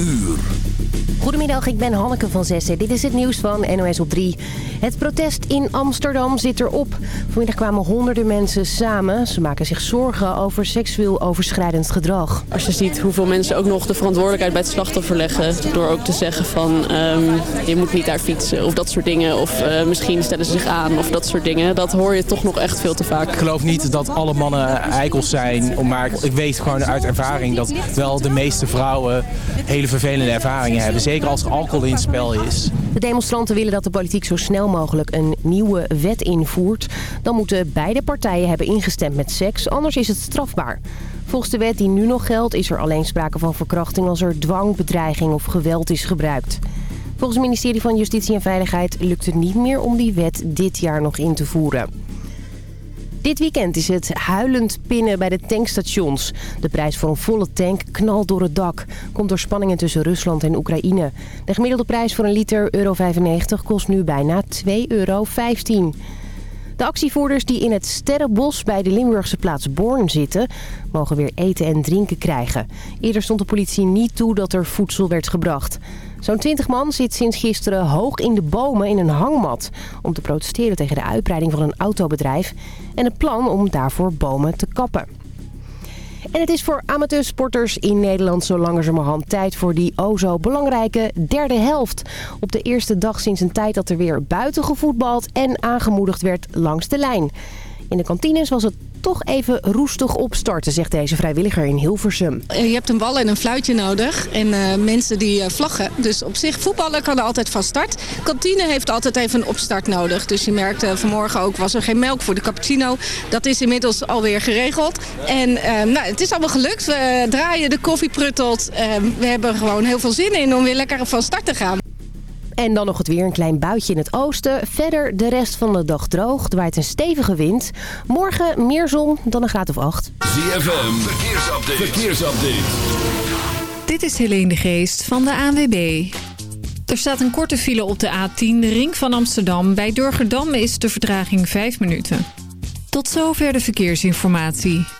uur. Goedemiddag, ik ben Hanneke van Zessen. Dit is het nieuws van NOS op 3. Het protest in Amsterdam zit erop. Vanmiddag kwamen honderden mensen samen. Ze maken zich zorgen over seksueel overschrijdend gedrag. Als je ziet hoeveel mensen ook nog de verantwoordelijkheid bij het slachtoffer leggen... door ook te zeggen van ehm, je moet niet daar fietsen of dat soort dingen... of uh, misschien stellen ze zich aan of dat soort dingen. Dat hoor je toch nog echt veel te vaak. Ik geloof niet dat alle mannen eikels zijn. Maar ik weet gewoon uit ervaring dat wel de meeste vrouwen hele vervelende ervaringen hebben. Zeker als er alcohol in het spel is. De demonstranten willen dat de politiek zo snel mogelijk een nieuwe wet invoert. Dan moeten beide partijen hebben ingestemd met seks, anders is het strafbaar. Volgens de wet die nu nog geldt is er alleen sprake van verkrachting als er dwang, bedreiging of geweld is gebruikt. Volgens het ministerie van Justitie en Veiligheid lukt het niet meer om die wet dit jaar nog in te voeren. Dit weekend is het huilend pinnen bij de tankstations. De prijs voor een volle tank knalt door het dak. Komt door spanningen tussen Rusland en Oekraïne. De gemiddelde prijs voor een liter euro 95 kost nu bijna 2,15 euro. De actievoerders die in het Sterrenbos bij de Limburgse plaats Born zitten... mogen weer eten en drinken krijgen. Eerder stond de politie niet toe dat er voedsel werd gebracht. Zo'n 20 man zit sinds gisteren hoog in de bomen in een hangmat... om te protesteren tegen de uitbreiding van een autobedrijf... en het plan om daarvoor bomen te kappen. En het is voor amateursporters in Nederland zo langzamerhand tijd voor die o zo belangrijke derde helft. Op de eerste dag sinds een tijd dat er weer buiten gevoetbald en aangemoedigd werd langs de lijn. In de kantines was het toch even roestig opstarten, zegt deze vrijwilliger in Hilversum. Je hebt een bal en een fluitje nodig en uh, mensen die uh, vlaggen. Dus op zich, voetballen kan altijd van start. Kantine heeft altijd even een opstart nodig. Dus je merkte uh, vanmorgen ook, was er geen melk voor de cappuccino. Dat is inmiddels alweer geregeld. En nou, het is allemaal gelukt. We draaien, de koffie pruttelt. we hebben gewoon heel veel zin in om weer lekker van start te gaan. En dan nog het weer, een klein buitje in het oosten. Verder de rest van de dag droog. Er waait een stevige wind. Morgen meer zon dan een graad of acht. ZFM, verkeersupdate. verkeersupdate. Dit is Helene de Geest van de ANWB. Er staat een korte file op de A10, de ring van Amsterdam. Bij Durgerdam is de vertraging 5 minuten. Tot zover de verkeersinformatie.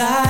inside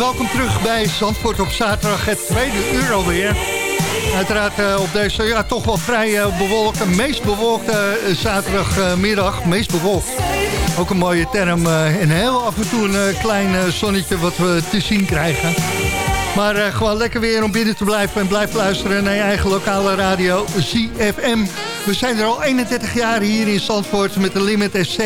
welkom terug bij Zandvoort op zaterdag, het tweede uur alweer. Uiteraard uh, op deze ja, toch wel vrij uh, bewolkte, meest bewolkte uh, zaterdagmiddag, meest bewolkt. Ook een mooie term en heel af en toe een klein zonnetje wat we te zien krijgen. Maar gewoon lekker weer om binnen te blijven en blijf luisteren naar je eigen lokale radio ZFM. We zijn er al 31 jaar hier in Zandvoort met de Limit SC.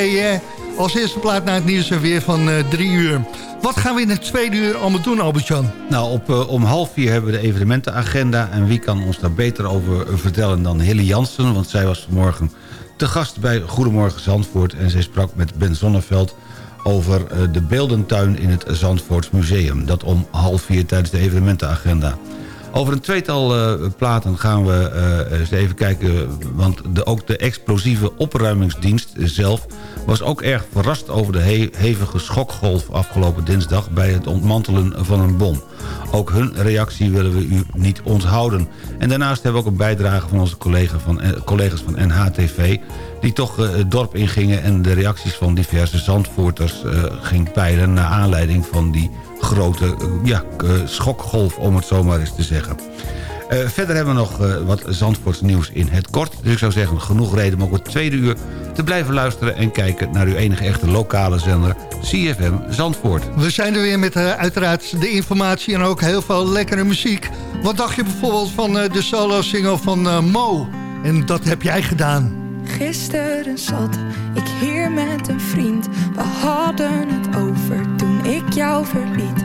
Als eerste plaat naar het nieuws en weer van drie uur. Wat gaan we in het tweede uur allemaal doen, Albert-Jan? Nou, op, uh, om half vier hebben we de evenementenagenda. En wie kan ons daar beter over vertellen dan Hilly Jansen? Want zij was vanmorgen te gast bij Goedemorgen Zandvoort. En zij sprak met Ben Zonneveld over uh, de beeldentuin in het Zandvoorts Museum. Dat om half vier tijdens de evenementenagenda. Over een tweetal platen gaan we eens even kijken... want de, ook de explosieve opruimingsdienst zelf... was ook erg verrast over de he hevige schokgolf afgelopen dinsdag... bij het ontmantelen van een bom. Ook hun reactie willen we u niet onthouden. En daarnaast hebben we ook een bijdrage van onze collega van, eh, collega's van NHTV... die toch uh, het dorp ingingen en de reacties van diverse zandvoorters uh, ging peilen... naar aanleiding van die grote eh, ja, eh, schokgolf, om het zo maar eens te zeggen. Uh, verder hebben we nog uh, wat Zandvoorts nieuws in het kort. Dus ik zou zeggen, genoeg reden om ook het tweede uur te blijven luisteren... en kijken naar uw enige echte lokale zender, CFM Zandvoort. We zijn er weer met uh, uiteraard de informatie en ook heel veel lekkere muziek. Wat dacht je bijvoorbeeld van de solo-single van Mo? En dat heb jij gedaan. Gisteren zat ik hier met een vriend. We hadden het over toen ik jou verliet.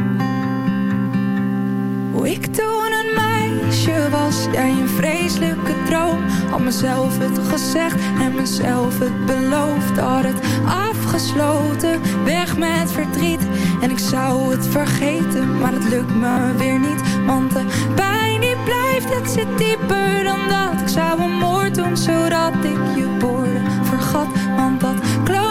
Hoe ik toen een meisje was, jij een vreselijke droom. Had mezelf het gezegd en mezelf het beloofd. Had het afgesloten, weg met verdriet. En ik zou het vergeten, maar het lukt me weer niet. Want de pijn die blijft, het zit dieper dan dat. Ik zou een moord doen, zodat ik je woorden vergat. Want dat klote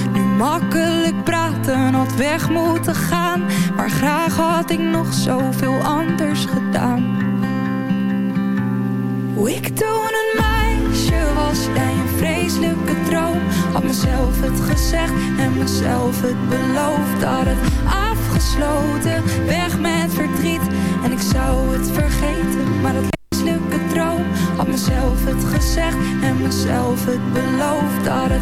Makkelijk praten had weg moeten gaan. Maar graag had ik nog zoveel anders gedaan. Hoe ik toen een meisje was, jij een vreselijke droom. Had mezelf het gezegd en mezelf het beloofd. Had het afgesloten, weg met verdriet. En ik zou het vergeten, maar dat vreselijke droom. Had mezelf het gezegd en mezelf het beloofd. Had het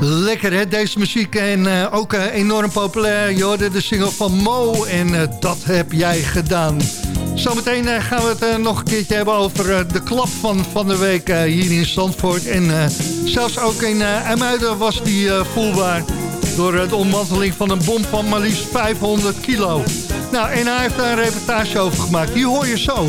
Lekker hè, deze muziek. En eh, ook eh, enorm populair. Je hoorde de single van Mo en eh, dat heb jij gedaan. Zometeen gaan we het nog een keertje hebben over de klap van, van de week hier in Zandvoort. En eh, zelfs ook in eh IJmuiden was die eh, voelbaar. Door de ontmanteling van een bom van maar liefst 500 kilo. Nou, en hij heeft daar een reportage over gemaakt. Die hoor je zo.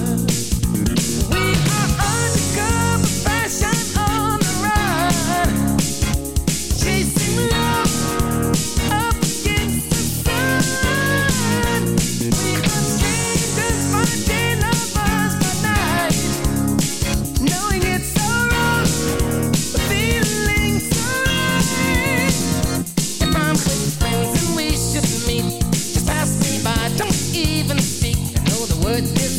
would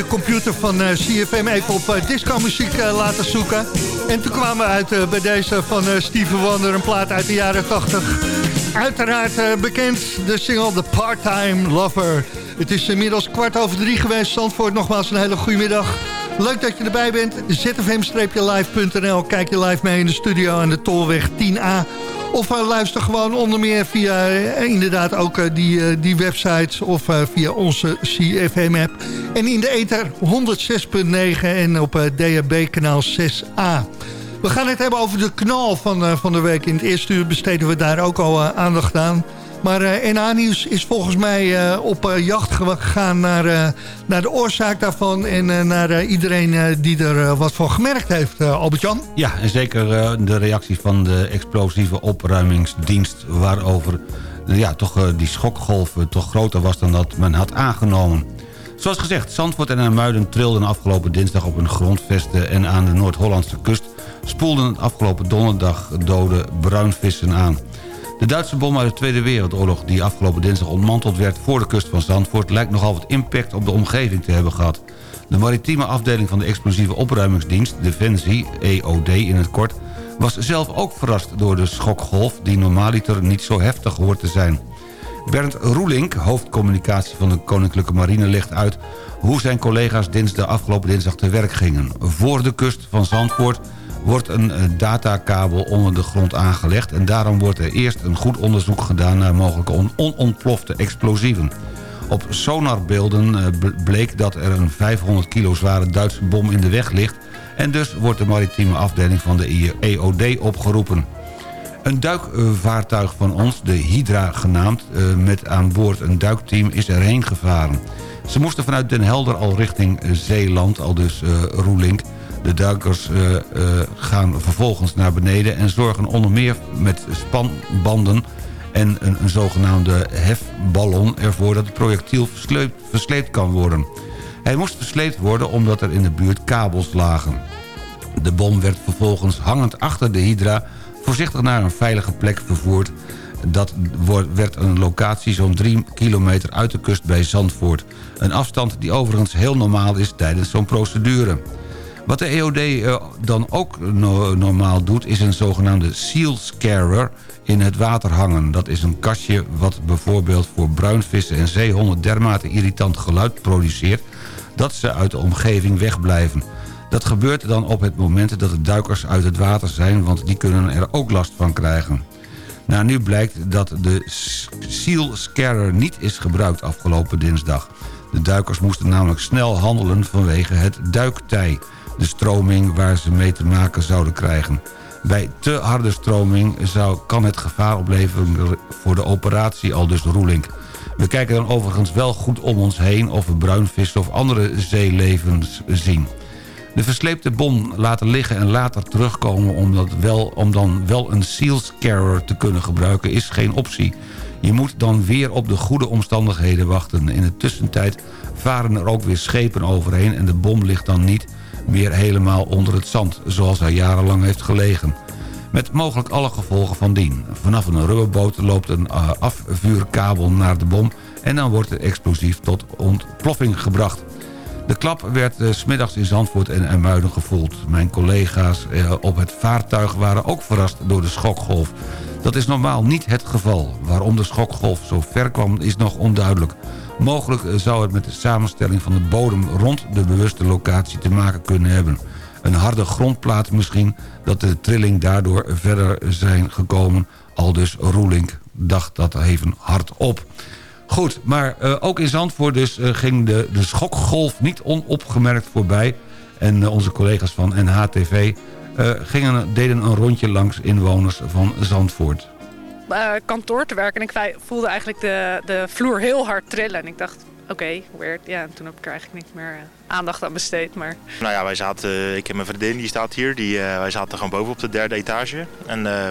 de computer van eh, CFM even op uh, disco-muziek eh, laten zoeken. En toen kwamen we uit eh, bij deze van eh, Steven Wonder, een plaat uit de jaren 80. Uiteraard eh, bekend, de single The Part-Time Lover. Het is inmiddels kwart over drie geweest. Zandvoort, nogmaals een hele goede middag. Leuk dat je erbij bent. zfm-live.nl. Kijk je live mee in de studio aan de Tolweg 10A. Of uh, luister gewoon onder meer via uh, inderdaad ook uh, die, die websites of via onze CFM-app. En in de ether 106.9 en op DHB kanaal 6A. We gaan het hebben over de knal van, van de week. In het eerste uur besteden we daar ook al aandacht aan. Maar uh, NA Nieuws is volgens mij uh, op uh, jacht gegaan naar, naar de oorzaak daarvan... en naar iedereen die er wat van gemerkt heeft, Albert-Jan. Ja, en zeker de reactie van de explosieve opruimingsdienst... waarover ja, toch, die schokgolf toch groter was dan dat men had aangenomen. Zoals gezegd, Zandvoort en Muiden trilden afgelopen dinsdag op hun grondvesten... en aan de Noord-Hollandse kust spoelden afgelopen donderdag dode bruinvissen aan. De Duitse bom uit de Tweede Wereldoorlog... die afgelopen dinsdag ontmanteld werd voor de kust van Zandvoort... lijkt nogal wat impact op de omgeving te hebben gehad. De maritieme afdeling van de explosieve opruimingsdienst... Defensie, EOD in het kort... was zelf ook verrast door de schokgolf... die normaaliter niet zo heftig hoort te zijn. Bernd Roelink, hoofdcommunicatie van de Koninklijke Marine... legt uit hoe zijn collega's dinsdag, afgelopen dinsdag te werk gingen. Voor de kust van Zandvoort wordt een eh, datakabel onder de grond aangelegd... en daarom wordt er eerst een goed onderzoek gedaan... naar mogelijke onontplofte explosieven. Op sonarbeelden eh, bleek dat er een 500 kilo zware Duitse bom in de weg ligt... en dus wordt de maritieme afdeling van de EOD opgeroepen. Een duikvaartuig van ons, de Hydra genaamd... Eh, met aan boord een duikteam, is erheen gevaren. Ze moesten vanuit Den Helder al richting Zeeland, al dus Roelink... De duikers uh, uh, gaan vervolgens naar beneden... en zorgen onder meer met spanbanden en een, zogenaamde hefballon... ervoor dat het projectiel versleept, versleept kan worden. Hij moest versleept worden omdat er in de buurt kabels lagen. De bom werd vervolgens hangend achter de hydra... voorzichtig naar een veilige plek vervoerd... Dat werd een locatie zo'n 3 kilometer uit de kust bij Zandvoort. Een afstand die overigens heel normaal is tijdens zo'n procedure. Wat de EOD eh, dan ook normaal doet... is een zogenaamde seal scarer in het water hangen. Dat is een kastje wat bijvoorbeeld voor bruinvissen en zeehonden... dermate irritant geluid produceert... dat ze uit de omgeving wegblijven. Dat gebeurt dan op het moment dat de duikers uit het water zijn... want die kunnen er ook last van krijgen. Nou, nu blijkt dat de seal scarer niet is gebruikt afgelopen dinsdag. De duikers moesten namelijk snel handelen vanwege het duiktij de stroming waar ze mee te maken zouden krijgen. Bij te harde stroming kan het gevaar opleveren voor de operatie, al dus roeling. We kijken dan overigens wel goed om ons heen of we bruinvissen of andere zeelevens zien. De versleepte bom laten liggen en later terugkomen om, dat wel, om dan wel een seals carrier te kunnen gebruiken is geen optie. Je moet dan weer op de goede omstandigheden wachten. In de tussentijd varen er ook weer schepen overheen en de bom ligt dan niet weer helemaal onder het zand, zoals hij jarenlang heeft gelegen. Met mogelijk alle gevolgen van dien. Vanaf een rubberboot loopt een uh, afvuurkabel naar de bom... en dan wordt het explosief tot ontploffing gebracht. De klap werd uh, smiddags in Zandvoort en Ermuiden gevoeld. Mijn collega's uh, op het vaartuig waren ook verrast door de schokgolf. Dat is normaal niet het geval. Waarom de schokgolf zo ver kwam is nog onduidelijk. Mogelijk zou het met de samenstelling van de bodem rond de bewuste locatie te maken kunnen hebben. Een harde grondplaat misschien, dat de trilling daardoor verder zijn gekomen. Al dus Roelink dacht dat even hard op. Goed, maar uh, ook in Zandvoort dus uh, ging de, de schokgolf niet onopgemerkt voorbij. En onze collega's van NHTV gingen, deden een rondje langs inwoners van Zandvoort. Uh, kantoor te werken en ik voelde eigenlijk de, de vloer heel hard trillen. En ik dacht, oké, okay, weird. Ja, en toen heb ik er eigenlijk niet meer aandacht aan besteed. Maar... Nou ja, wij zaten, ik heb mijn vriendin, die staat hier. Die, uh, wij zaten gewoon boven op de derde etage. En uh,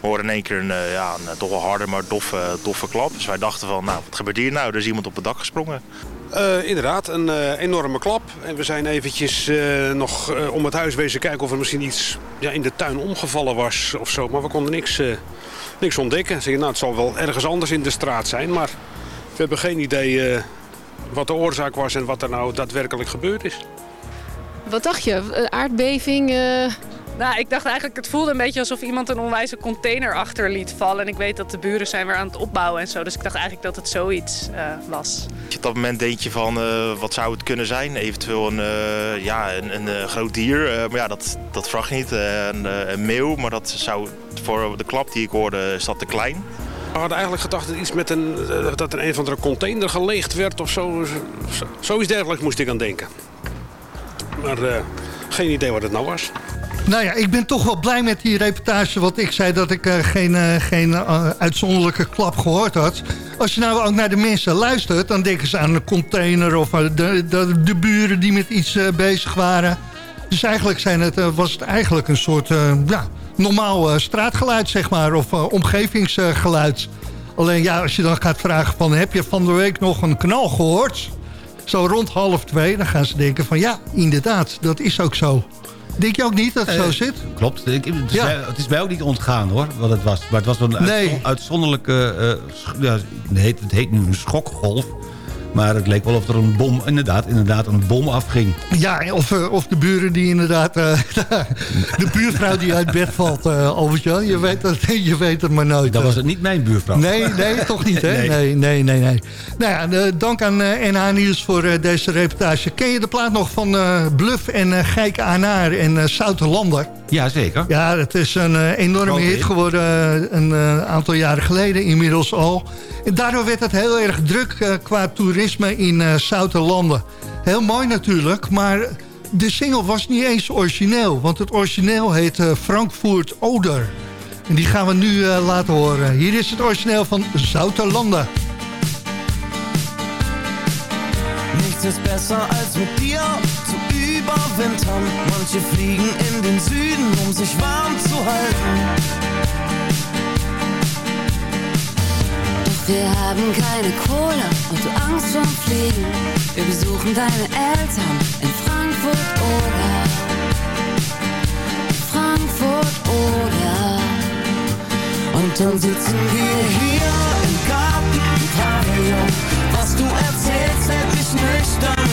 hoorden in één keer een, uh, ja, een toch wel harde, maar doffe, doffe klap. Dus wij dachten van, nou, wat gebeurt hier nou? Er is iemand op het dak gesprongen. Uh, inderdaad, een uh, enorme klap. En we zijn eventjes uh, nog om het huis wezen kijken of er misschien iets ja, in de tuin omgevallen was of zo. Maar we konden niks, niks ontdekken. Zeg, nou, het zal wel ergens anders in de straat zijn, maar we hebben geen idee wat de oorzaak was en wat er nou daadwerkelijk gebeurd is. Wat dacht je? Aardbeving? Nou, ik dacht eigenlijk, het voelde een beetje alsof iemand een onwijze container achter liet vallen. En ik weet dat de buren zijn weer aan het opbouwen en zo. Dus ik dacht eigenlijk dat het zoiets uh, was. Op dat moment denk je van, uh, wat zou het kunnen zijn? Eventueel een, uh, ja, een, een groot dier. maar ja, dat, dat vraag je niet. Een, een, meeuw, maar dat zou voor de klap die ik hoorde, is dat te klein. We hadden eigenlijk gedacht dat, iets met een, dat er een of andere container geleegd werd of zo. Zoiets dergelijks moest ik aan denken. Maar geen idee wat het nou was. Nou ja, ik ben toch wel blij met die reportage. Want ik zei dat ik eh, geen, eh, geen eh, uitzonderlijke klap gehoord had. Als je nou ook naar de mensen luistert... dan denken ze aan een container of de, de, de buren die met iets bezig waren. Dus eigenlijk zijn het, was het eigenlijk een soort ja, normaal straatgeluid, zeg maar. Of omgevingsgeluid. Alleen ja, als je dan gaat vragen van... heb je van de week nog een knal gehoord? Zo rond half twee, dan gaan ze denken van... ja, inderdaad, dat is ook zo. Denk je ook niet dat het zo zit? Klopt. Ik, het, is Ja. mij, het is mij ook niet ontgaan hoor, wat het was. Maar het was wel een Nee. uitzonderlijke... eh, ja, het, heet, het heet nu een schokgolf. Maar het leek wel of er een bom, inderdaad, inderdaad een bom afging. Ja, of, eh, of de buren die inderdaad... eh, de buurvrouw die uit bed valt, eh Albert-Jan. Je, weet het- je weet het maar nooit. Dat was het niet mijn buurvrouw. Nee, nee, toch niet, hè? Nee. Nee, nee, nee, nee. Nou ja, dank aan NH Nieuws voor deze reportage. Ken je de plaat nog van Bluff en uh, Gijk Anaar en eh Zouterlander? Ja, zeker. Ja, het is een eh, enorme hit geworden geworden een eh, aantal jaren geleden inmiddels al. En daardoor werd het heel erg druk eh, qua toerisme in eh Zouterlanden. Heel mooi natuurlijk, maar de single was niet eens origineel. Want het origineel heet eh, Frankfurt Oder. En die gaan we nu eh, laten horen. Hier is het origineel van Zouterlanden. Nichts ist besser als mit dir überwintern. Manche fliegen in den Süden, um sich warm zu halten. Doch wir haben keine Kohle und du Angst vorm Fliegen. Wir besuchen deine Eltern in Frankfurt oder Frankfurt oder Und dann sitzen wir hier im Gartenpavillon. Was du erzählst, hält mich nüchtern.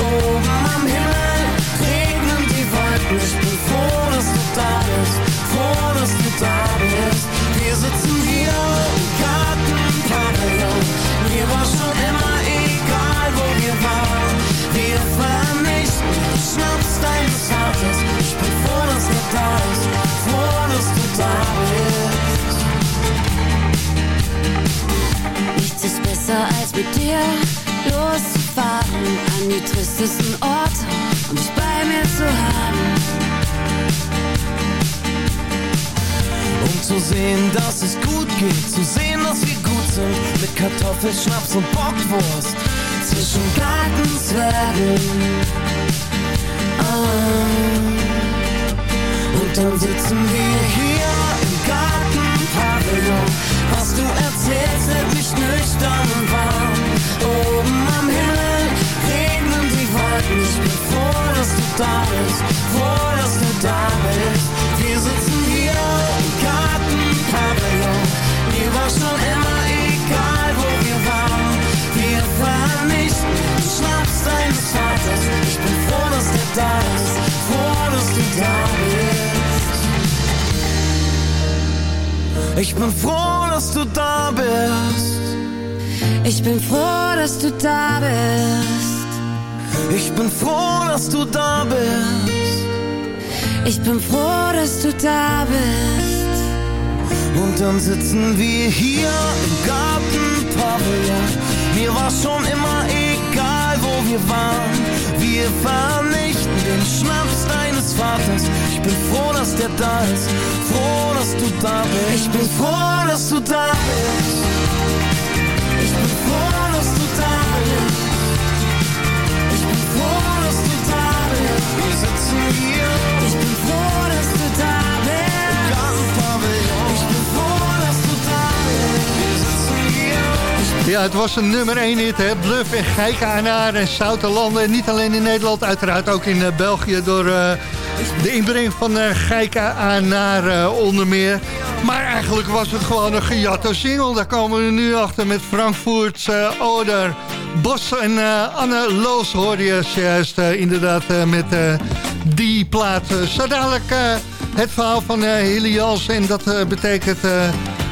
Oben am Himmel regnen die Wolken. Ich bin froh, dass du da bist. Froh, dass du da bist. Wir sitzen hier im Gartenpavillon. Mir war schon immer egal, wo wir waren. Wir vernichten die Schnaps deines Vaters. Ich bin froh, dass er da ist. Froh, dass du da bist. Nichts ist besser als mit dir loszufahren an die tristesten Orte und dich bei mir zu haben. Um zu sehen, dass es gut geht, zu sehen, dass wir gut sind, mit Kartoffelschnaps und Bockwurst zwischen Gartenzwergen. Ah. Und dann sitzen wir hier im Gartenpavillon. Was du erzählst, hält mich nüchtern warm. darkness before us to die Ich bin froh, dass du da bist. Und dann sitzen wir hier im Gartenpavillon. Mir war schon immer egal, wo wir waren. Wir vernichten den Schnaps deines Vaters. Ich bin froh, dass der da ist. Froh, dass du da bist. Ich bin froh, dass du da bist. Ich bin froh, dass du da bist. Ich bin froh, dass du da bist. Wir sitzen hier. Ja, het was een nummer 1 hit, hè? Bluff en Geikenaar en Zouterlanden. En niet alleen in Nederland, uiteraard ook in eh, België... door eh, de inbreng van uh, Geikenaar uh, onder meer. Maar eigenlijk was het gewoon een gejatte single. Daar komen we nu achter met Frankfurt Oder. Bos en Anne Loos hoorde je juist inderdaad met die plaat. Zo dadelijk uh, het verhaal van uh, Hilly Jans. En dat betekent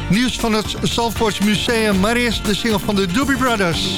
nieuws van het Zandvoorts Museum. Maar eerst de single van de Doobie Brothers.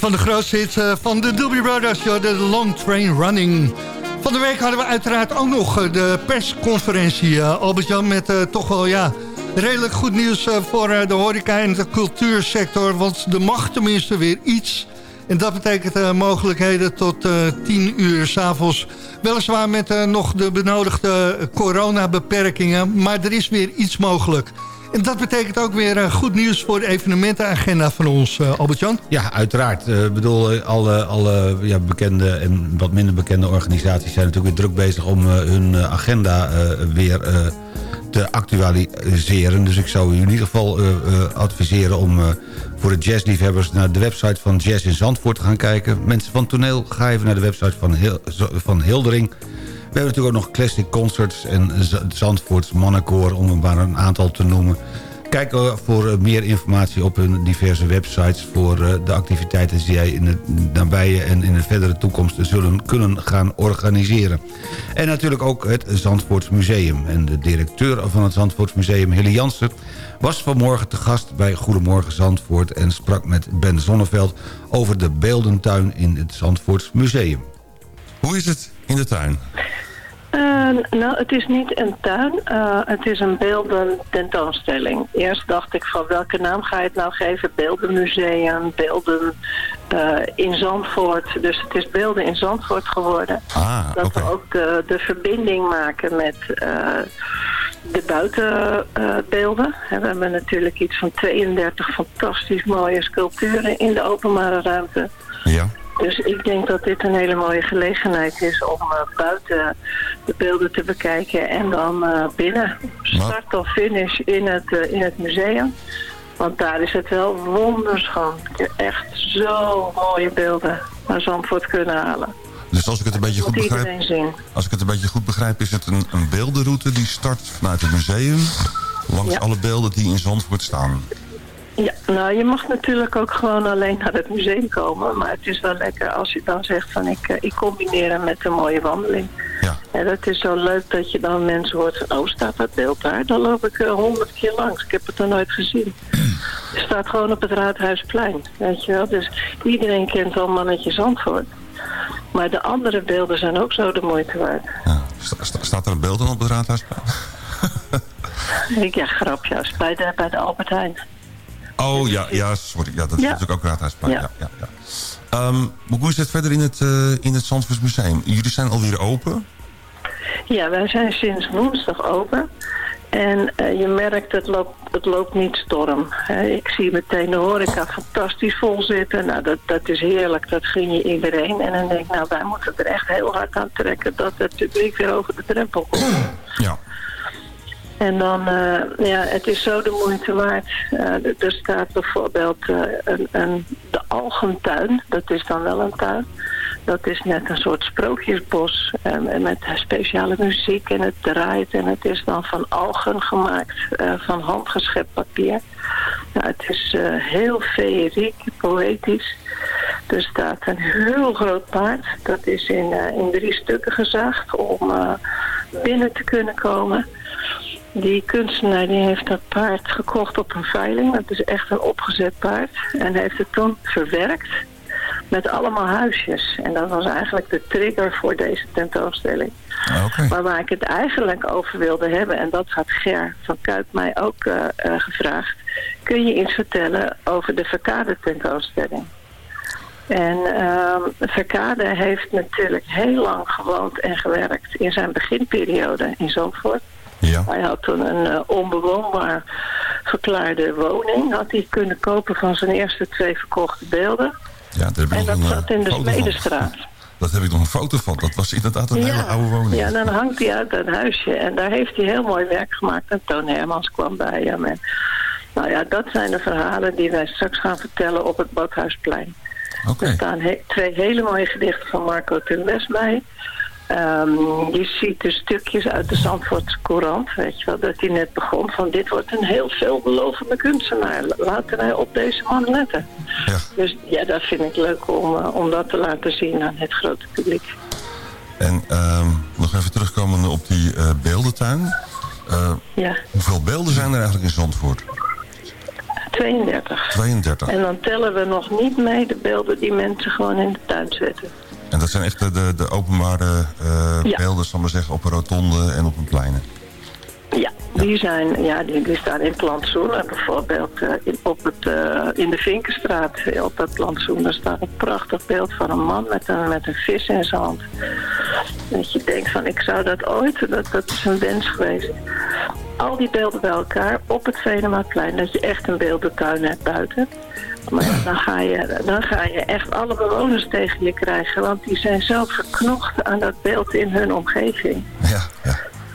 Van de grootste hits eh, van de Doobie Brothers, de Long Train Running. Van de week hadden we uiteraard ook nog eh, de persconferentie, eh, Albert-Jan... met toch wel, ja, redelijk goed nieuws voor de horeca en de cultuursector... want er mag tenminste weer iets... En dat betekent mogelijkheden tot eh 10 uur s'avonds. Weliswaar met nog de benodigde coronabeperkingen, maar er is weer iets mogelijk. En dat betekent ook weer eh, goed nieuws voor de evenementenagenda van ons, eh, Albert-Jan. Ja, uiteraard. Eh, Ik bedoel, alle, ja, bekende en wat minder bekende organisaties... zijn natuurlijk weer druk bezig om hun agenda weer te actualiseren. Dus ik zou u in ieder geval adviseren om voor de jazzliefhebbers... naar de website van Jazz in Zandvoort te gaan kijken. Mensen van toneel, ga even naar de website van, van Hildering... We hebben natuurlijk ook nog Classic Concerts en Zandvoorts Mannenkoor... om er maar een aantal te noemen. Kijk eh, voor eh, meer informatie op hun diverse websites... voor eh, de activiteiten die zij in de nabije en in de verdere toekomst... zullen kunnen gaan organiseren. En natuurlijk ook het Zandvoorts Museum. En de directeur van het Zandvoorts Museum, Hille Jansen... was vanmorgen te gast bij Goedemorgen Zandvoort... en sprak met Ben Zonneveld over de beeldentuin in het Zandvoorts Museum. Hoe is het in de tuin? Eh, nou, het is niet een tuin. eh, het is een beelden tentoonstelling. Eerst dacht ik van welke naam ga je het nou geven? Beeldenmuseum, beelden eh, in Zandvoort. Dus het is beelden in Zandvoort geworden. Ah, dat we ook de, verbinding maken met de buitenbeelden. we hebben natuurlijk iets van 32 fantastisch mooie sculpturen in de openbare ruimte. Ja. Dus ik denk dat dit een hele mooie gelegenheid is om eh, buiten de beelden te bekijken en dan eh, binnen start of finish in het, eh, in het museum. Want daar is het wel wonderschoon. Je echt zo mooie beelden naar Zandvoort kunnen halen. Dus als ik het een beetje goed begrijp, als ik het een beetje goed begrijp, is het een, een beeldenroute die start vanuit het museum langs Ja. alle beelden die in Zandvoort staan. Ja, nou je mag natuurlijk ook gewoon alleen naar het museum komen. Maar het is wel lekker als je dan zegt van ik, eh, ik combineer hem met een mooie wandeling. Ja. En dat is zo leuk dat je dan mensen hoort van oh staat dat beeld daar? Dan loop ik eh, honderd keer langs. Ik heb het er nooit gezien. Het staat gewoon op het Raadhuisplein, weet je wel. Dus iedereen kent wel mannetje Zandvoort. Maar de andere beelden zijn ook zo de moeite waard. Sta- staat er een beeld dan op het Raadhuisplein? Ik, ja, grapjes. Bij de, bij de Albert Heijn. Oh ja, ja, sorry. Ja, dat is Ja. natuurlijk ook Raadhuisplein. Ja. Ja. Ja, ja, Ehm, maar hoe is het verder in het, eh in het Zandvoorts Museum? Jullie zijn alweer open? Ja, wij zijn sinds woensdag open. En eh, je merkt, het loopt, het loopt niet storm. Hè. ik zie meteen de horeca fantastisch vol zitten. Nou, dat, dat is heerlijk. Dat gun je iedereen. En dan denk ik, nou, wij moeten er echt heel hard aan trekken... dat het publiek weer over de drempel komt. Ja. En dan, eh, ja, het is zo de moeite waard. Eh, er staat bijvoorbeeld eh, een, een, de Algentuin. Dat is dan wel een tuin. Dat is net een soort sprookjesbos eh, met speciale muziek en het draait. En het is dan van algen gemaakt, van handgeschept papier. Nou, het is heel feeriek, poëtisch. Er staat een heel groot paard. Dat is in, in drie stukken gezaagd om binnen te kunnen komen. Die kunstenaar die heeft dat paard gekocht op een veiling. Dat is echt een opgezet paard. En heeft het toen verwerkt met allemaal huisjes. En dat was eigenlijk de trigger voor deze tentoonstelling. Maar waar ik het eigenlijk over wilde hebben... en dat had Ger van Kuip mij ook eh, eh, gevraagd... kun je iets vertellen over de Verkade tentoonstelling? En ehm Verkade heeft natuurlijk heel lang gewoond en gewerkt... in zijn beginperiode in Zandvoort. Ja. Hij had toen een eh, onbewoonbaar verklaarde woning. Had hij kunnen kopen van zijn eerste twee verkochte beelden. Ja, heb ik En dat een, eh, zat in de. Smedestraat. Dat heb ik nog een foto van. Dat was inderdaad een hele oude woning. Ja, dan hangt hij uit dat huisje. En daar heeft hij heel mooi werk gemaakt. En Toon Hermans kwam bij hem. En, nou ja, dat zijn de verhalen die wij straks gaan vertellen op het Badhuisplein. Er staan he- twee hele mooie gedichten van Marco Tumbes bij. Ehm, je ziet de stukjes uit de Zandvoortse Courant, weet je wel, dat hij net begon van dit wordt een heel veelbelovende kunstenaar. Laten wij op deze man letten. Dus ja, dat vind ik leuk om, eh, om dat te laten zien aan het grote publiek. En ehm, nog even terugkomen op die eh, beeldentuin. Eh, Ja. Hoeveel beelden zijn er eigenlijk in Zandvoort? 32. 32. En dan tellen we nog niet mee de beelden die mensen gewoon in de tuin zetten. En dat zijn echt de, de, openbare eh, beelden, zal maar zeggen, op een rotonde en op een pleinen. Ja, die, zijn, ja die, die staan in plantsoenen. Bijvoorbeeld eh, in, op het, eh, in de Vinkenstraat, eh, op dat plantsoen, daar staat een prachtig beeld van een man met een, met een vis in zijn hand. Dat je denkt van, ik zou dat ooit, dat, dat is een wens geweest. Al die beelden bij elkaar op het Venemaplein, dat je echt een beeldentuin hebt buiten. Maar ja, dan ga, je, dan ga je echt alle bewoners tegen je krijgen, want die zijn zo verknocht aan dat beeld in hun omgeving. Ja,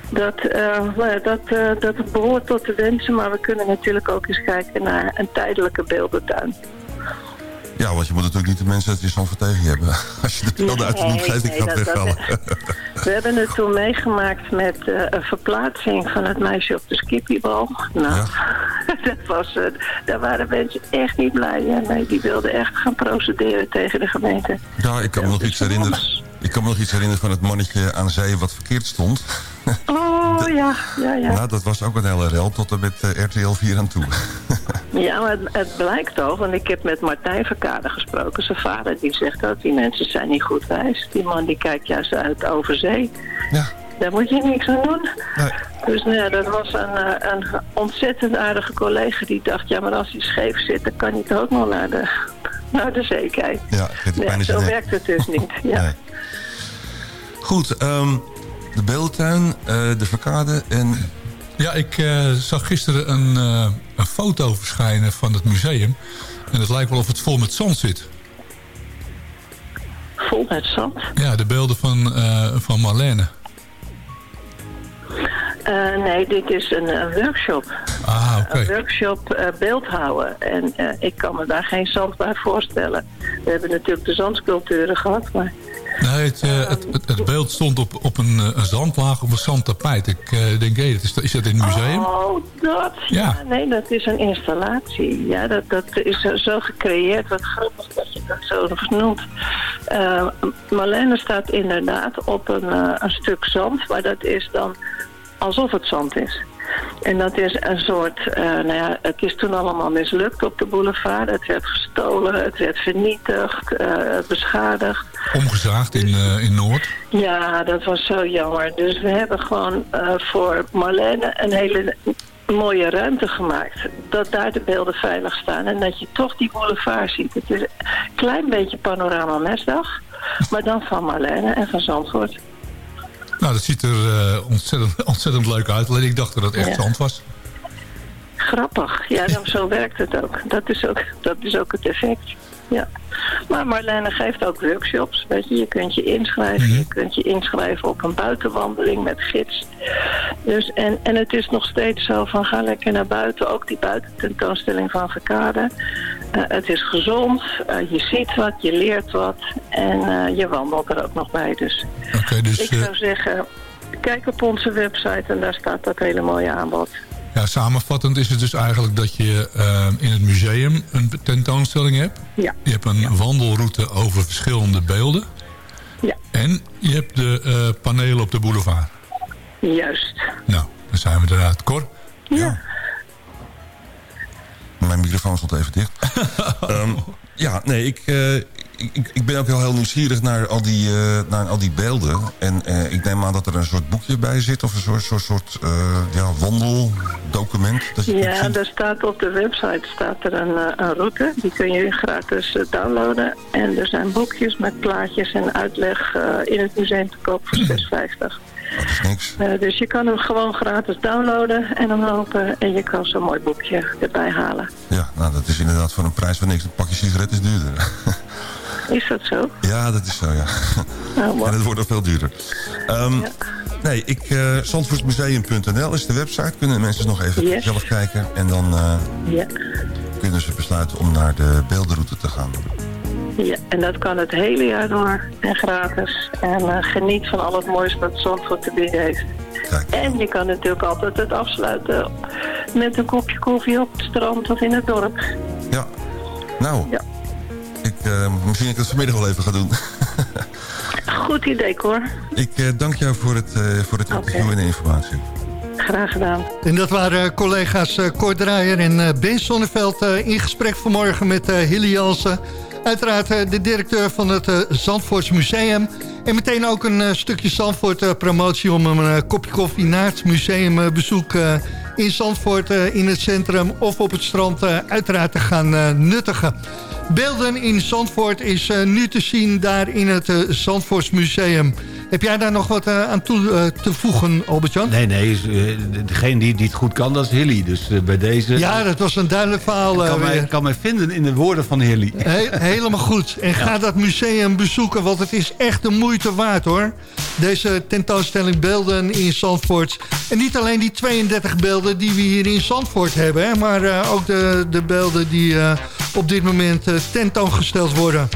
Dat, eh, nou ja, dat, eh, dat behoort tot de wensen, maar we kunnen natuurlijk ook eens kijken naar een tijdelijke beeldentuin. Ja, want je moet natuurlijk niet de mensen uit je Zandvoort tegen hebben. Als je de beelden uit de mond Nee, nee, ga dat- het dat- weghalen. We hebben het toen meegemaakt met eh, een verplaatsing van het meisje op de skippiebal. Nou, dat was, eh, daar waren mensen echt niet blij mee. Nee, die wilden echt gaan procederen tegen de gemeente. Ja, ik kan me nog iets herinneren. Ik kan me nog iets herinneren van het mannetje aan zee wat verkeerd stond. Oh ja, ja, ja. Nou, dat was ook een hele rel tot en met eh, RTL 4 aan toe. Ja, maar het, het blijkt toch, want ik heb met Martijn Verkade gesproken. Zijn vader die zegt dat die mensen zijn niet goed wijs. Die man die kijkt juist uit over zee. Ja. Daar moet je niks aan doen. Dus nou ja, dat was een, eh, een ontzettend aardige collega die dacht... ja, maar als hij scheef zit, dan kan hij toch ook nog naar de, naar de zee kijken. Ja, Nee, zo werkt het dus niet. Ja. Nee. Goed, ehm, de beeldtuin, eh, de verkade en... Ja, ik eh, zag gisteren een, eh, een foto verschijnen van het museum. En het lijkt wel of het vol met zand zit. Vol met zand. Ja, de beelden van, eh, van Marlene. Eh, nee, dit is een, een workshop. Ah, oké. Een workshop eh, beeldhouden. En eh, ik kan me daar geen zand bij voorstellen. We hebben natuurlijk de zandsculpturen gehad, maar... Nee, het, eh, het, het, het beeld stond op, op een, een zandlaag of een zandtapijt. Ik denk, hé, dat is, is dat in het museum? Oh, dat? Ja. Ja. nee, dat is een installatie. Ja, dat, dat is zo- gecreëerd. Wat grappig dat je dat zo noemt. Eh, Marlene staat inderdaad op een, een stuk zand, maar dat is dan alsof het zand is. En dat is een soort, eh, nou ja, het is toen allemaal mislukt op de boulevard. Het werd gestolen, het werd vernietigd, eh, beschadigd. Omgezaagd in, eh, in Noord. Ja, dat was zo jammer. Dus we hebben gewoon voor Marlene een hele mooie ruimte gemaakt. Dat daar de beelden veilig staan en dat je toch die boulevard ziet. Het is een klein beetje panorama mesdag, maar dan van Marlene en van Zandvoort. Nou, dat ziet er eh, ontzettend, ontzettend leuk uit. Alleen ik dacht dat het echt Ja. zand was. Grappig, ja, dan, zo werkt het ook. Dat is ook, dat is ook het effect. Ja. Maar Marlene geeft ook workshops. Weet je, je kunt je inschrijven. Je kunt je inschrijven op een buitenwandeling met gids. Dus, en, en het is nog steeds zo van ga lekker naar buiten. Ook die buitententoonstelling van Verkade. Eh, het is gezond. eh, je ziet wat, je leert wat. En eh, je wandelt er ook nog bij. Dus, dus ik zou zeggen, kijk op onze website en daar staat dat hele mooie aanbod. Ja, samenvattend is het dus eigenlijk dat je eh, in het museum een tentoonstelling hebt. Ja. Je hebt een wandelroute over verschillende beelden. Ja. En je hebt de eh, panelen op de boulevard. Juist. Nou, dan zijn we eruit. Cor? Ja. Mijn microfoon stond even dicht. Ehm, ja, nee, ik, eh, ik, ik- ben ook heel, heel nieuwsgierig naar al die, eh, naar al die beelden. En eh, ik neem aan dat er een soort boekje bij zit... of een soort, soort, soort eh, ja, wandeldocument. Dat je Ja, er staat op de website staat er een, een route. Die kun je gratis downloaden. En er zijn boekjes met plaatjes en uitleg in het museum te koop voor 6,50. Dat is niks. Dus je kan hem gewoon gratis downloaden en hem lopen. En je kan zo'n mooi boekje erbij halen. Ja, nou, dat is inderdaad voor een prijs van niks. Een pakje sigaret is duurder. Is dat zo? ja, dat is zo, ja. Oh, en het wordt nog veel duurder. Ehm, Nee, ik, zandvoortsmuseum.nl is de website. Kunnen mensen nog even Yes. zelf kijken. En dan eh, Ja. kunnen ze besluiten om naar de beeldenroute te gaan. ja, en dat kan het hele jaar door en gratis. En eh, geniet van al het moois dat Zandvoort te bieden heeft. En je kan natuurlijk altijd het afsluiten met een kopje koffie op het strand of in het dorp. Ja, nou, ik, eh, misschien dat ik het vanmiddag wel even ga doen. Goed idee, hoor. ik eh, dank jou voor het, eh, voor het interview en de informatie. Graag gedaan. En dat waren collega's uh, Cor Draaier en uh, Ben Sonneveld uh, in gesprek vanmorgen met Hilly Jansen. Uiteraard de directeur van het Zandvoorts Museum. En meteen ook een stukje Zandvoort promotie om een kopje koffie na het museumbezoek in Zandvoort in het centrum of op het strand uiteraard te gaan nuttigen. Beelden in Zandvoort is nu te zien daar in het Zandvoorts Museum. Heb jij daar nog wat uh, aan toe uh, te voegen, Albert-Jan? Nee, nee. Uh, degene die, die het goed kan, dat is Hilly. Dus bij deze... Ja, dat was een duidelijk verhaal. Ik kan, mij, kan mij vinden in de woorden van Hilly. He helemaal goed. En ja. ga dat museum bezoeken, want het is echt de moeite waard, hoor. Deze tentoonstelling beelden in Zandvoort. En niet alleen die 32 beelden die we hier in Zandvoort hebben... Hè, maar ook de, de beelden die op dit moment tentoongesteld worden.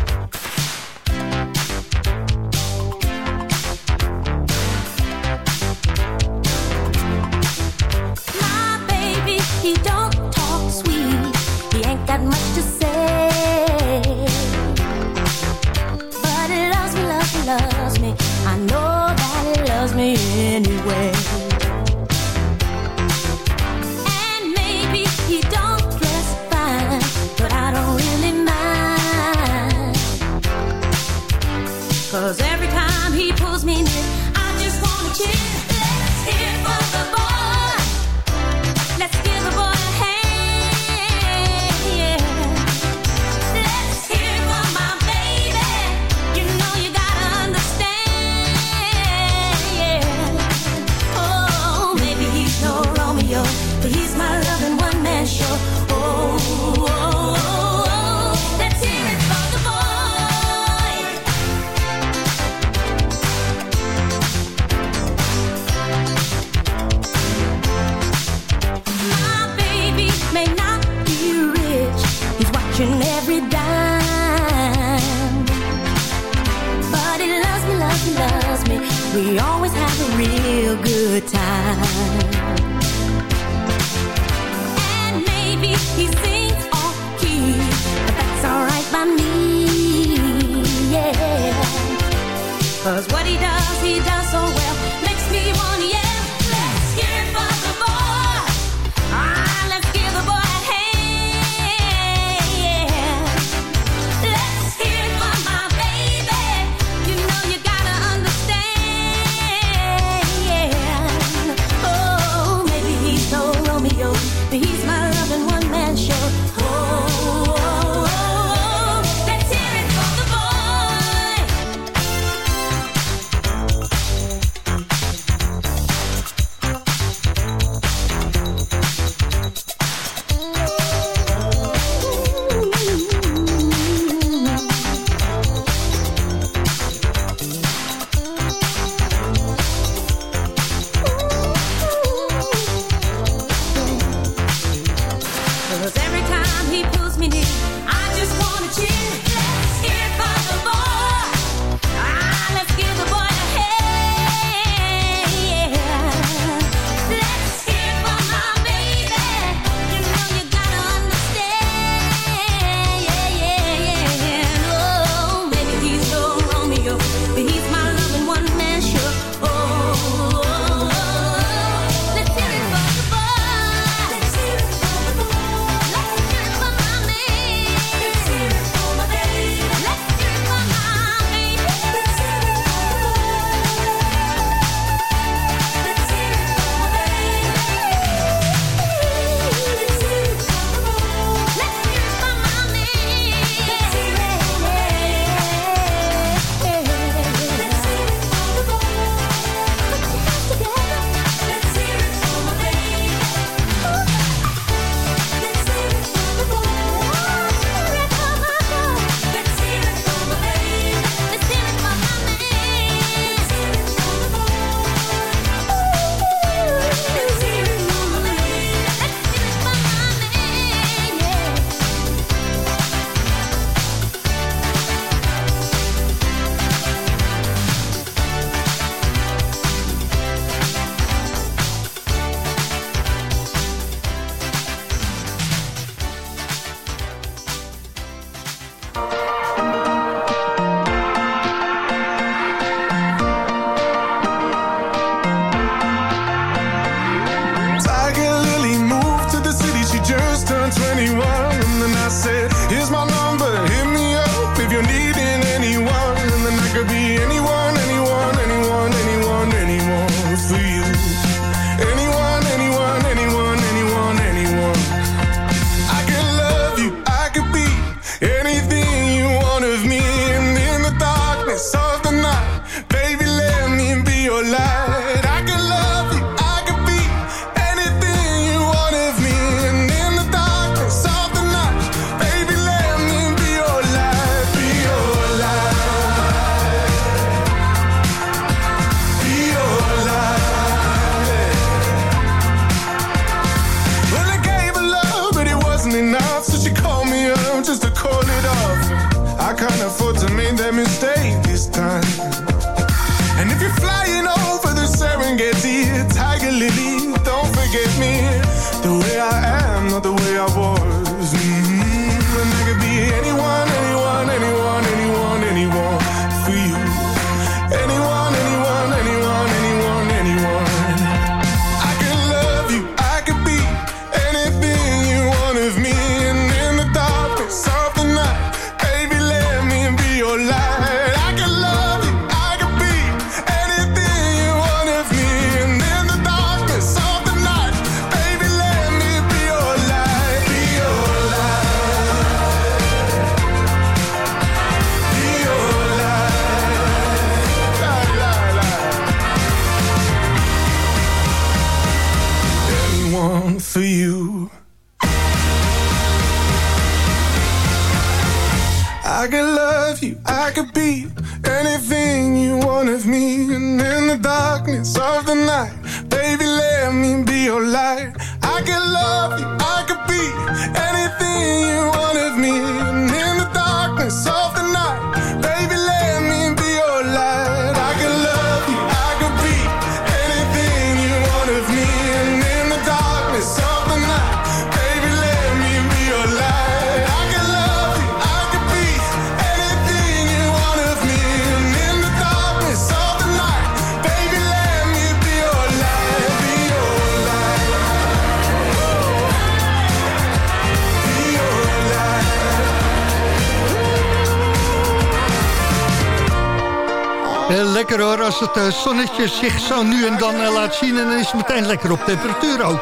Eh, zonnetje zich zo nu en dan eh, laat zien... en dan is het meteen lekker op temperatuur ook.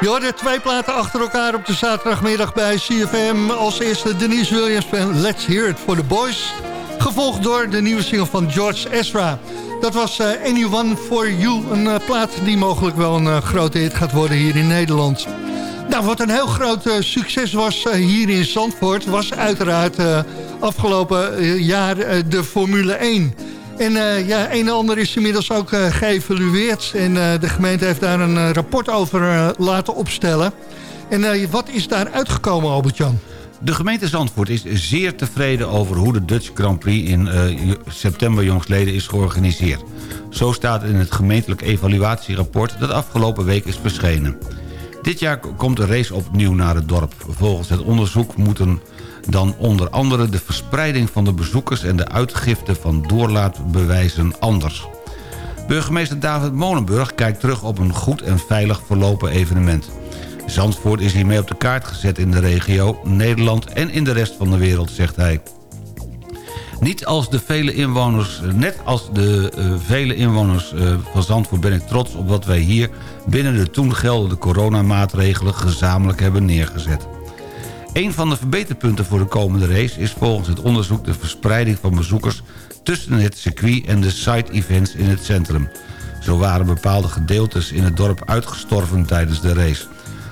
Je hoorde twee platen achter elkaar op de zaterdagmiddag bij CFM. Als eerste Denise Williams van Let's Hear It for the Boys. Gevolgd door de nieuwe single van George Ezra. Dat was eh, Anyone for You, een plaat die mogelijk wel een grote hit gaat worden hier in Nederland. Nou, wat een heel groot succes was hier in Zandvoort... was uiteraard afgelopen jaar de Formule 1. En eh, ja, een en ander is inmiddels ook eh, geëvalueerd. En eh, de gemeente heeft daar een rapport over laten opstellen. En wat is daar uitgekomen, Albert-Jan? De gemeente Zandvoort is zeer tevreden over hoe de Dutch Grand Prix in september jongstleden is georganiseerd. Zo staat in het gemeentelijk evaluatierapport dat afgelopen week is verschenen. Dit jaar komt de race opnieuw naar het dorp. Volgens het onderzoek moeten dan onder andere de verspreiding van de bezoekers... en de uitgifte van doorlaatbewijzen anders. Burgemeester David Molenburg kijkt terug op een goed en veilig verlopen evenement. Zandvoort is hiermee op de kaart gezet in de regio, Nederland en in de rest van de wereld, zegt hij. Niet als de vele inwoners, net als de eh, vele inwoners eh, van Zandvoort ben ik trots op wat wij hier binnen de toen geldende coronamaatregelen gezamenlijk hebben neergezet. Een van de verbeterpunten voor de komende race is volgens het onderzoek de verspreiding van bezoekers tussen het circuit en de side-events in het centrum. Zo waren bepaalde gedeeltes in het dorp uitgestorven tijdens de race.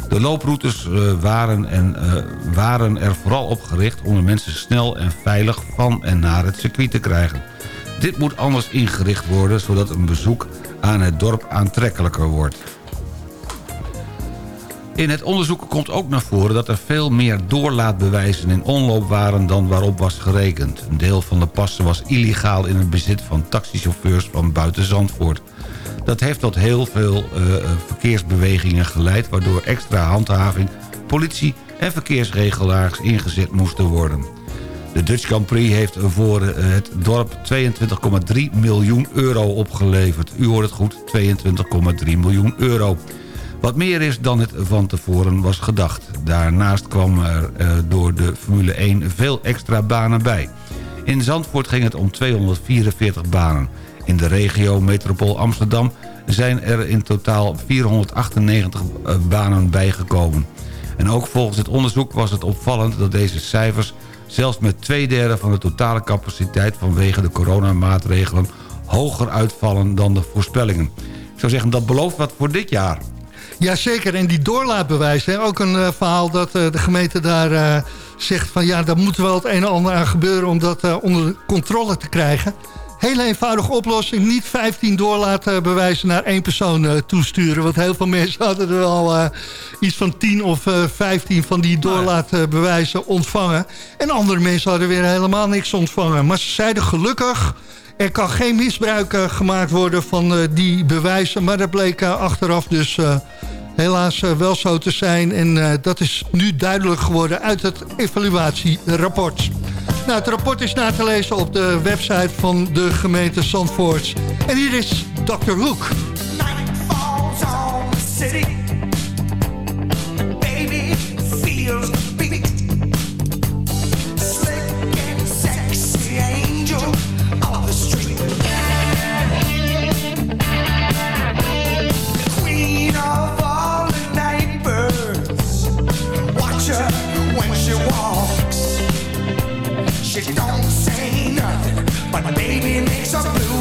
De looproutes eh, waren, en, eh, waren er vooral op gericht om de mensen snel en veilig van en naar het circuit te krijgen. Dit moet anders ingericht worden zodat een bezoek aan het dorp aantrekkelijker wordt. In het onderzoek komt ook naar voren dat er veel meer doorlaatbewijzen in omloop waren dan waarop was gerekend. Een deel van de passen was illegaal in het bezit van taxichauffeurs van buiten Zandvoort. Dat heeft tot heel veel eh, eh, verkeersbewegingen geleid... waardoor extra handhaving, politie en verkeersregelaars ingezet moesten worden. De Dutch Grand Prix heeft voor eh, het dorp 22,3 miljoen euro opgeleverd. U hoort het goed, 22,3 miljoen euro. Wat meer is dan het van tevoren was gedacht. Daarnaast kwam er eh, door de Formule 1 veel extra banen bij. In Zandvoort ging het om 244 banen. In de regio Metropool Amsterdam zijn er in totaal 498 eh, banen bijgekomen. En ook volgens het onderzoek was het opvallend dat deze cijfers... zelfs met twee derde van de totale capaciteit vanwege de coronamaatregelen... hoger uitvallen dan de voorspellingen. Ik zou zeggen, dat belooft wat voor dit jaar. Jazeker, en die doorlaatbewijzen. Ook een eh, verhaal dat eh, de gemeente daar eh, zegt van... ja, daar moet wel het een en ander aan gebeuren om dat onder controle te krijgen. Hele eenvoudige oplossing. Niet 15 door laten bewijzen naar één persoon toesturen. Want heel veel mensen hadden er uh, iets van 10 of uh, 15 van die door laten bewijzen ontvangen. En andere mensen hadden weer helemaal niks ontvangen. Maar ze zeiden gelukkig... Er kan geen misbruik gemaakt worden van die bewijzen. Maar dat bleek achteraf dus helaas wel zo te zijn. En dat is nu duidelijk geworden uit het evaluatierapport. Nou, het rapport is na te lezen op de website van de gemeente Zandvoort. En hier is Dr. Hoek. Night city. She don't say nothing, but baby makes her blue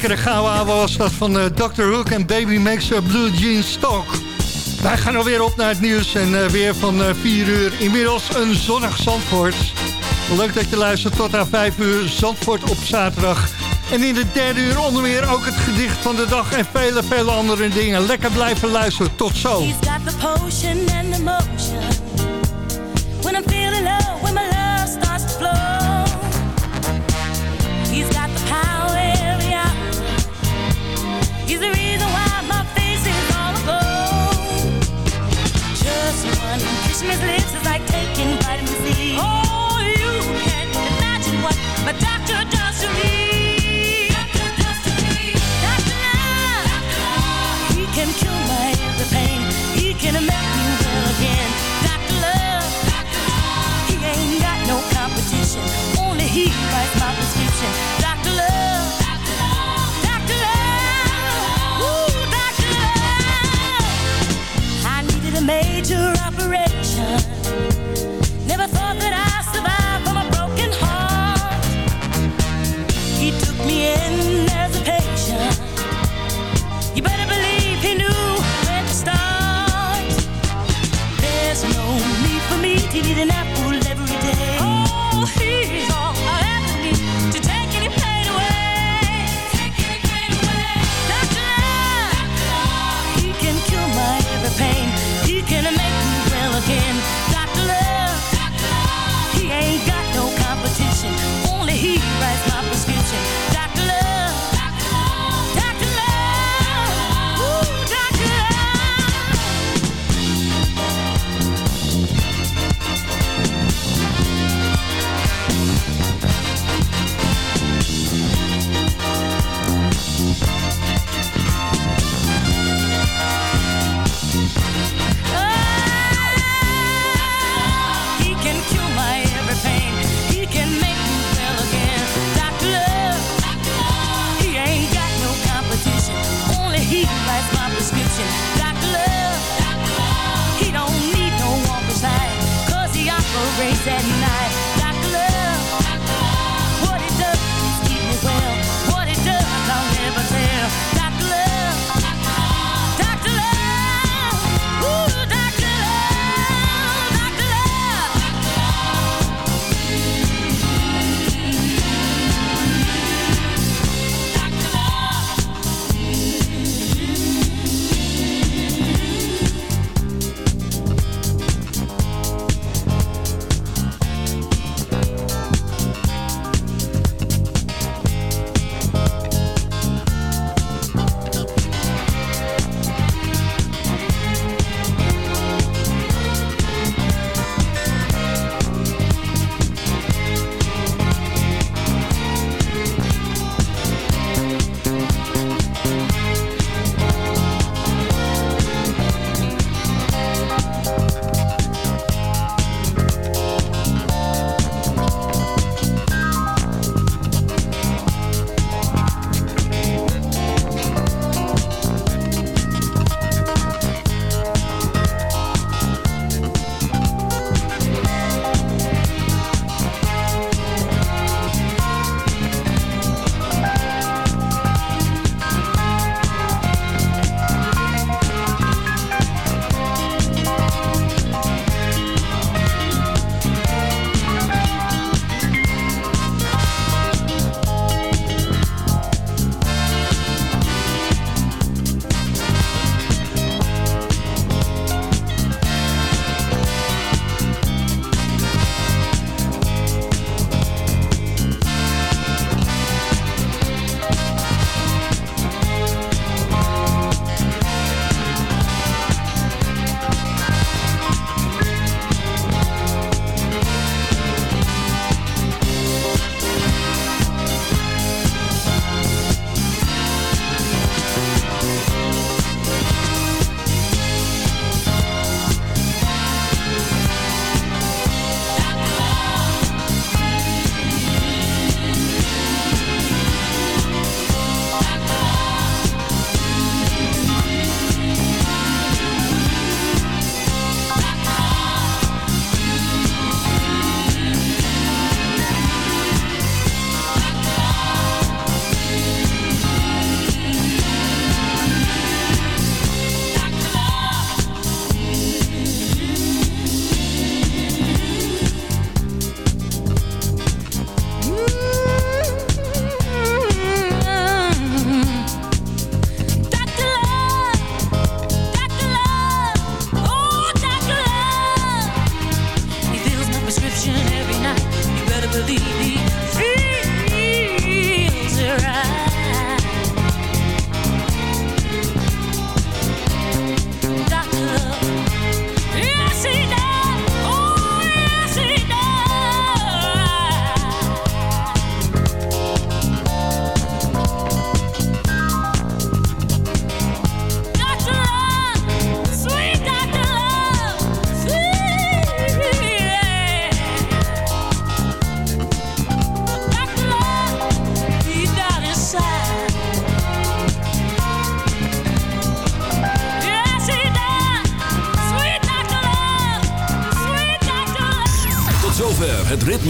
lekkere gouden was dat van uh, Dr. Hook en Baby Makes Her Blue Jeans Talk. Wij gaan alweer op naar het nieuws en uh, weer van uh, 4 uur. Inmiddels een zonnig Zandvoort. Leuk dat je luistert tot aan 5 uur Zandvoort op zaterdag. En in de derde uur onder meer ook het gedicht van de dag en vele, vele andere dingen. Lekker blijven luisteren. Tot zo. His lips is like taking vitamin C. Oh, you can't imagine what my doctor does to me.